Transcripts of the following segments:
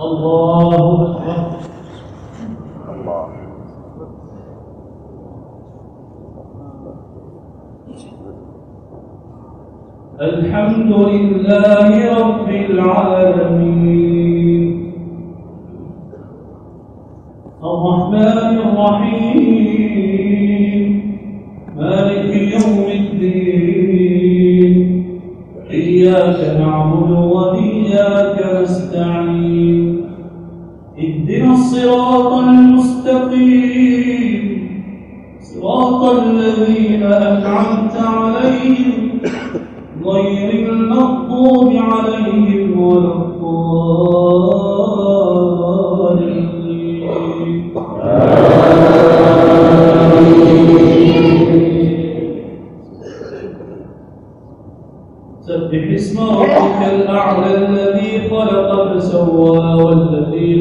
الله أكبر. الله. الحمد لله رب العالمين. الرحمن الرحيم. مالك يوم الدين. إياك نعبد وإياك نستعين. اهدنا الصراط المستقيم. صراط الذين أنعمت عليهم غير المغضوب عليهم ولا الضالين. سبح اسم ربك الأعلى.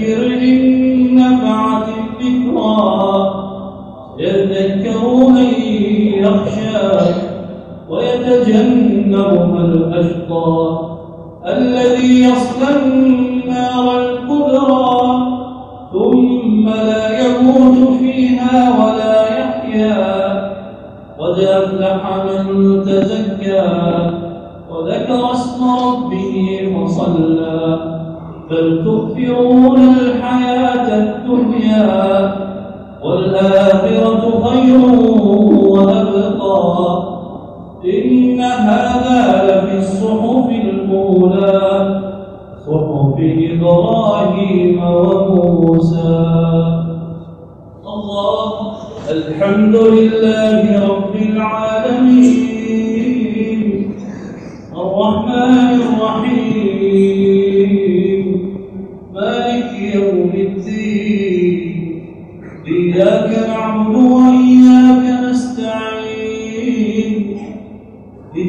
فذكر إن نفعت الذكرى يذكر من يخشى ويتجنبها الأشقى الذي يصلى النار الكبرى ثم لا يموت فيها ولا يحيا قد أفلح من تزكى وذكر اسم ربه فصلى بل تؤثرون الحياة الدنيا والآخرة خير وأبقى. إن هذا لفي الصحف الأولى صحف إبراهيم وموسى. الله الحمد لله رب العالمين.